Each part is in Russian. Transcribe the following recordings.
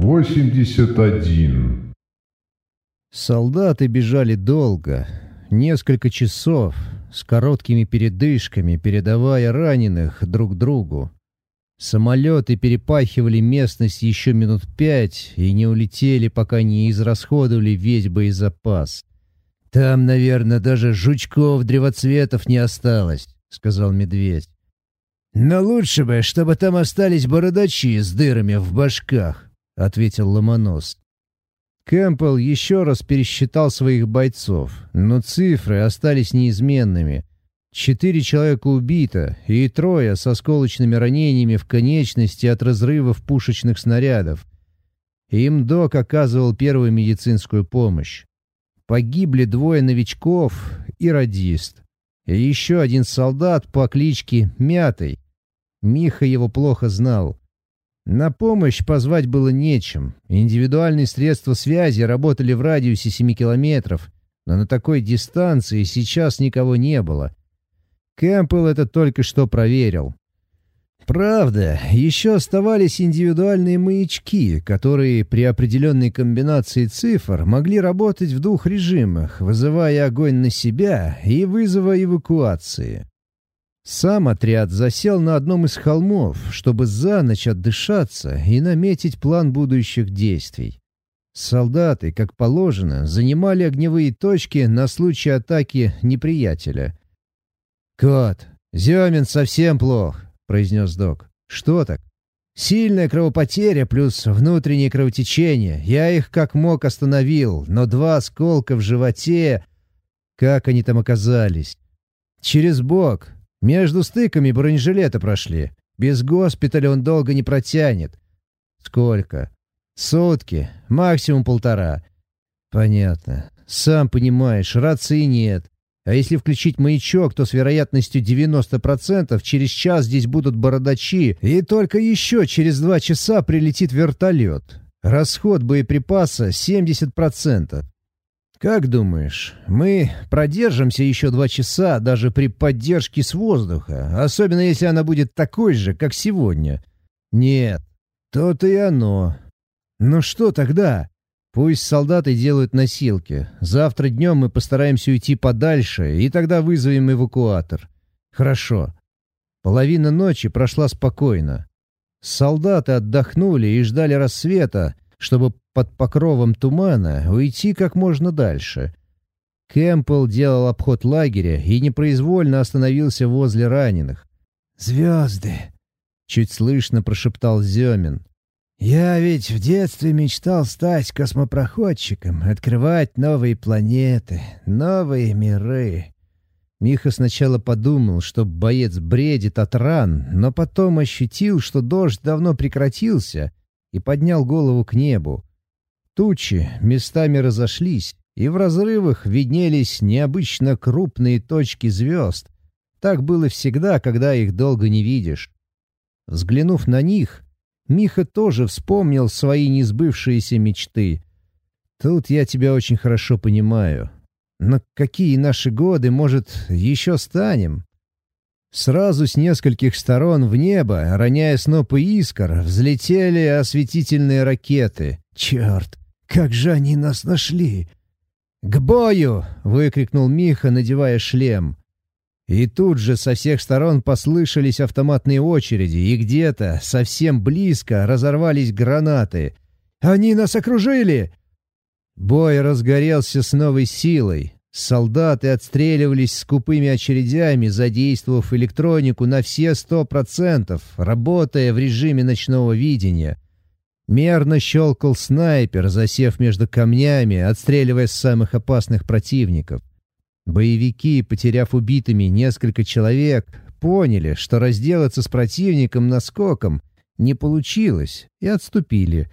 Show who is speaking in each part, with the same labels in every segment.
Speaker 1: 81.
Speaker 2: Солдаты бежали долго, несколько часов, с короткими передышками, передавая раненых друг другу. Самолеты перепахивали местность еще минут пять и не улетели, пока не израсходовали весь боезапас. «Там, наверное, даже жучков-древоцветов не осталось», — сказал медведь. «Но лучше бы, чтобы там остались бородачи с дырами в башках», — ответил Ломонос. Кэмпбелл еще раз пересчитал своих бойцов, но цифры остались неизменными. Четыре человека убито, и трое с осколочными ранениями в конечности от разрывов пушечных снарядов. Им док оказывал первую медицинскую помощь. Погибли двое новичков и радист. И еще один солдат по кличке Мятый. Миха его плохо знал. На помощь позвать было нечем. Индивидуальные средства связи работали в радиусе 7 километров, но на такой дистанции сейчас никого не было. Кэмпбелл это только что проверил. Правда, еще оставались индивидуальные маячки, которые при определенной комбинации цифр могли работать в двух режимах, вызывая огонь на себя и вызова эвакуации. Сам отряд засел на одном из холмов, чтобы за ночь отдышаться и наметить план будущих действий. Солдаты, как положено, занимали огневые точки на случай атаки неприятеля. «Кот, Зёмин совсем плох», — произнес док. «Что так?» «Сильная кровопотеря плюс внутреннее кровотечение. Я их как мог остановил, но два осколка в животе... Как они там оказались?» «Через бок, между стыками бронежилета прошли. Без госпиталя он долго не протянет. Сколько? Сутки. Максимум полтора. Понятно. Сам понимаешь, рации нет. А если включить маячок, то с вероятностью 90% через час здесь будут бородачи, и только еще через два часа прилетит вертолет. Расход боеприпаса 70%. «Как думаешь, мы продержимся еще два часа даже при поддержке с воздуха, особенно если она будет такой же, как сегодня?» «Нет, то-то и оно. Ну что тогда? Пусть солдаты делают носилки. Завтра днем мы постараемся уйти подальше, и тогда вызовем эвакуатор. Хорошо. Половина ночи прошла спокойно. Солдаты отдохнули и ждали рассвета, чтобы под покровом тумана уйти как можно дальше. Кэмпбелл делал обход лагеря и непроизвольно остановился возле раненых. «Звезды!» — чуть слышно прошептал Зёмин. «Я ведь в детстве мечтал стать космопроходчиком, открывать новые планеты, новые миры». Миха сначала подумал, что боец бредит от ран, но потом ощутил, что дождь давно прекратился, и поднял голову к небу. Тучи местами разошлись, и в разрывах виднелись необычно крупные точки звезд. Так было всегда, когда их долго не видишь. Взглянув на них, Миха тоже вспомнил свои несбывшиеся мечты. «Тут я тебя очень хорошо понимаю. Но какие наши годы, может, еще станем?» Сразу с нескольких сторон в небо, роняя снопы искр, взлетели осветительные ракеты. «Черт, как же они нас нашли!» «К бою!» — выкрикнул Миха, надевая шлем. И тут же со всех сторон послышались автоматные очереди, и где-то совсем близко разорвались гранаты. «Они нас окружили!» Бой разгорелся с новой силой. Солдаты отстреливались скупыми очередями, задействовав электронику на все сто процентов, работая в режиме ночного видения. Мерно щелкал снайпер, засев между камнями, отстреливая самых опасных противников. Боевики, потеряв убитыми несколько человек, поняли, что разделаться с противником наскоком не получилось, и отступили.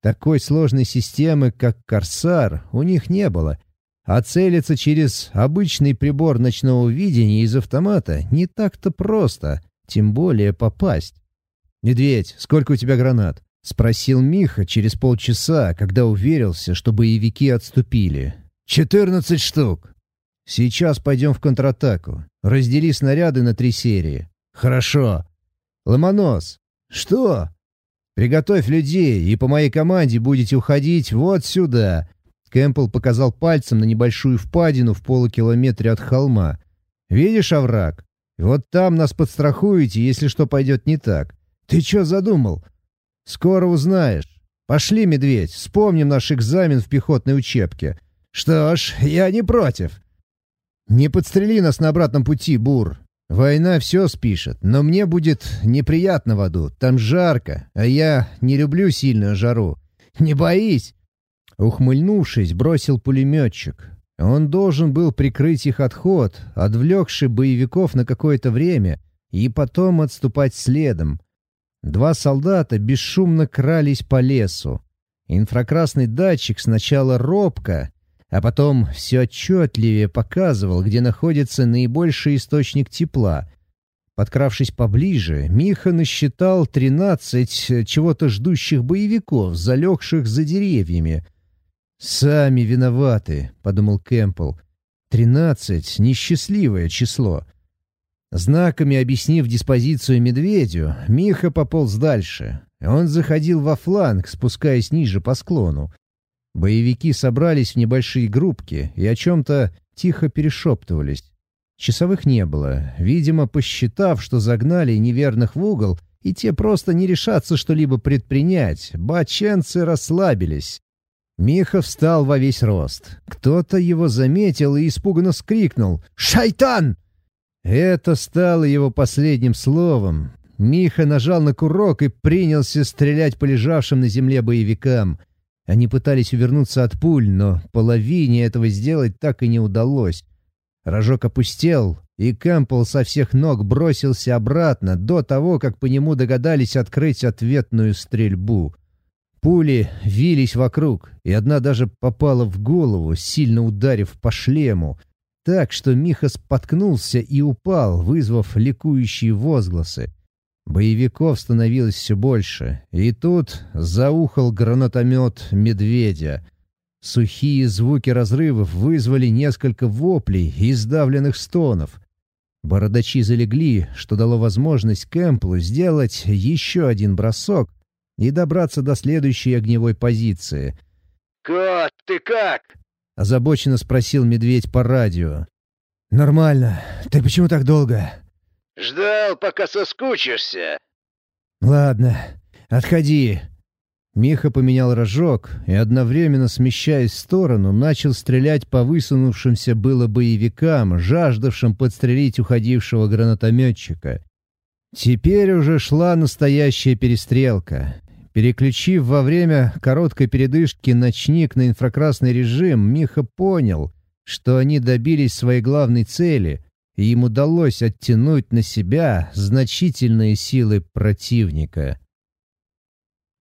Speaker 2: Такой сложной системы, как «Корсар», у них не было — а целиться через обычный прибор ночного видения из автомата не так-то просто, тем более попасть. «Медведь, сколько у тебя гранат?» — спросил Миха через полчаса, когда уверился, что боевики отступили. «Четырнадцать штук. Сейчас пойдем в контратаку. Раздели снаряды на три серии». «Хорошо». «Ломонос». «Что?» Приготовь людей, и по моей команде будете уходить вот сюда». Кэмпбелл показал пальцем на небольшую впадину в полукилометре от холма. «Видишь овраг? Вот там нас подстрахуете, если что пойдет не так. Ты что задумал? Скоро узнаешь. Пошли, медведь, вспомним наш экзамен в пехотной учебке. Что ж, я не против. Не подстрели нас на обратном пути, Бур. Война все спишет, но мне будет неприятно в аду. Там жарко, а я не люблю сильную жару. Не боись!» Ухмыльнувшись, бросил пулеметчик. Он должен был прикрыть их отход, отвлекший боевиков на какое-то время, и потом отступать следом. Два солдата бесшумно крались по лесу. Инфракрасный датчик сначала робко, а потом все отчетливее показывал, где находится наибольший источник тепла. Подкравшись поближе, Миха насчитал тринадцать чего-то ждущих боевиков, залегших за деревьями. «Сами виноваты», — подумал Кэмпбелл. «Тринадцать — несчастливое число». Знаками объяснив диспозицию медведю, Миха пополз дальше. Он заходил во фланг, спускаясь ниже по склону. Боевики собрались в небольшие группки и о чем-то тихо перешептывались. Часовых не было, видимо, посчитав, что загнали неверных в угол, и те просто не решатся что-либо предпринять, баченцы расслабились. Миха встал во весь рост. Кто-то его заметил и испуганно скрикнул «Шайтан!» Это стало его последним словом. Миха нажал на курок и принялся стрелять по лежавшим на земле боевикам. Они пытались увернуться от пуль, но половине этого сделать так и не удалось. Рожок опустел, и Кэмпбелл со всех ног бросился обратно до того, как по нему догадались открыть ответную стрельбу. Пули вились вокруг, и одна даже попала в голову, сильно ударив по шлему — так, что Миха споткнулся и упал, вызвав ликующие возгласы. Боевиков становилось все больше, и тут заухал гранатомет «Медведя». Сухие звуки разрывов вызвали несколько воплей и сдавленных стонов. Бородачи залегли, что дало возможность Кэмплу сделать еще один бросок и добраться до следующей огневой позиции.
Speaker 1: «Кот, ты как?»
Speaker 2: — озабоченно спросил медведь по радио. «Нормально. Ты почему так долго?»
Speaker 1: «Ждал, пока соскучишься».
Speaker 2: «Ладно, отходи». Миха поменял рожок и, одновременно смещаясь в сторону, начал стрелять по высунувшимся было боевикам, жаждавшим подстрелить уходившего гранатометчика. Теперь уже шла настоящая перестрелка. Переключив во время короткой передышки ночник на инфракрасный режим, Миха понял, что они добились своей главной цели, и им удалось оттянуть на себя значительные силы противника.